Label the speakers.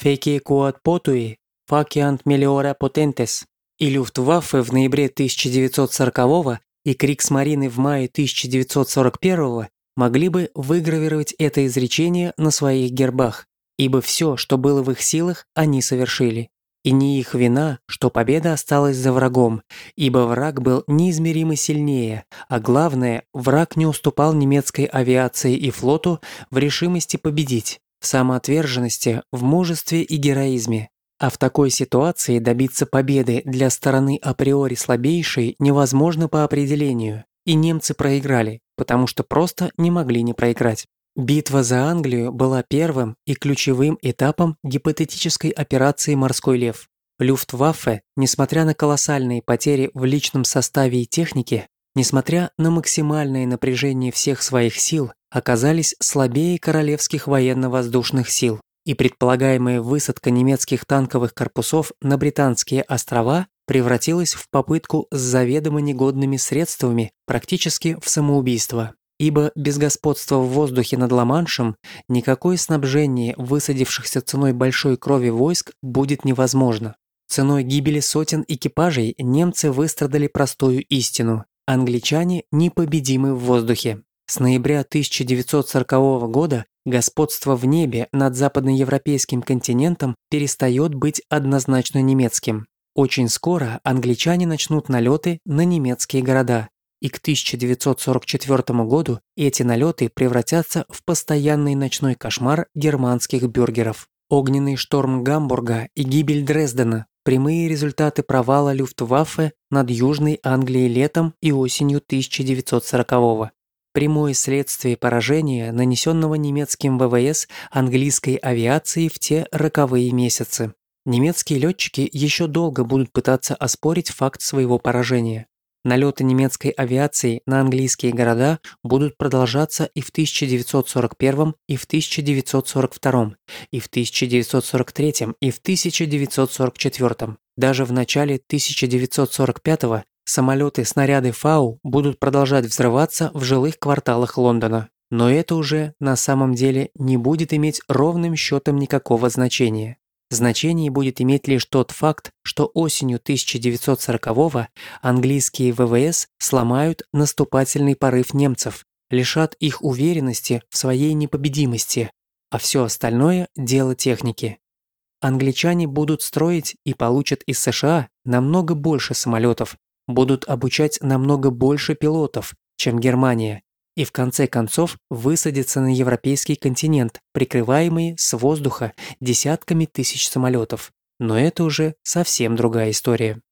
Speaker 1: «Feci quod potui, faciant meliora potentes», и Люфтваффе в ноябре 1940 и Криксмарины в мае 1941 могли бы выгравировать это изречение на своих гербах, ибо все, что было в их силах, они совершили. И не их вина, что победа осталась за врагом, ибо враг был неизмеримо сильнее, а главное, враг не уступал немецкой авиации и флоту в решимости победить, в самоотверженности, в мужестве и героизме. А в такой ситуации добиться победы для стороны априори слабейшей невозможно по определению, и немцы проиграли, потому что просто не могли не проиграть. Битва за Англию была первым и ключевым этапом гипотетической операции «Морской лев». Люфтваффе, несмотря на колоссальные потери в личном составе и технике, несмотря на максимальное напряжение всех своих сил, оказались слабее королевских военно-воздушных сил, и предполагаемая высадка немецких танковых корпусов на Британские острова превратилась в попытку с заведомо негодными средствами практически в самоубийство ибо без господства в воздухе над Ла-Маншем никакое снабжение высадившихся ценой большой крови войск будет невозможно. Ценой гибели сотен экипажей немцы выстрадали простую истину – англичане непобедимы в воздухе. С ноября 1940 года господство в небе над западноевропейским континентом перестает быть однозначно немецким. Очень скоро англичане начнут налеты на немецкие города, и к 1944 году эти налеты превратятся в постоянный ночной кошмар германских бюргеров. Огненный шторм Гамбурга и гибель Дрездена – прямые результаты провала Люфтваффе над Южной Англией летом и осенью 1940-го. Прямое следствие поражения, нанесенного немецким ВВС английской авиации в те роковые месяцы. Немецкие летчики еще долго будут пытаться оспорить факт своего поражения. Налеты немецкой авиации на английские города будут продолжаться и в 1941, и в 1942, и в 1943, и в 1944. Даже в начале 1945 самолеты снаряды Фау будут продолжать взрываться в жилых кварталах Лондона. Но это уже на самом деле не будет иметь ровным счетом никакого значения. Значение будет иметь лишь тот факт, что осенью 1940-го английские ВВС сломают наступательный порыв немцев, лишат их уверенности в своей непобедимости, а все остальное – дело техники. Англичане будут строить и получат из США намного больше самолетов, будут обучать намного больше пилотов, чем Германия, и в конце концов высадиться на европейский континент, прикрываемые с воздуха десятками тысяч самолетов. Но это уже совсем другая история.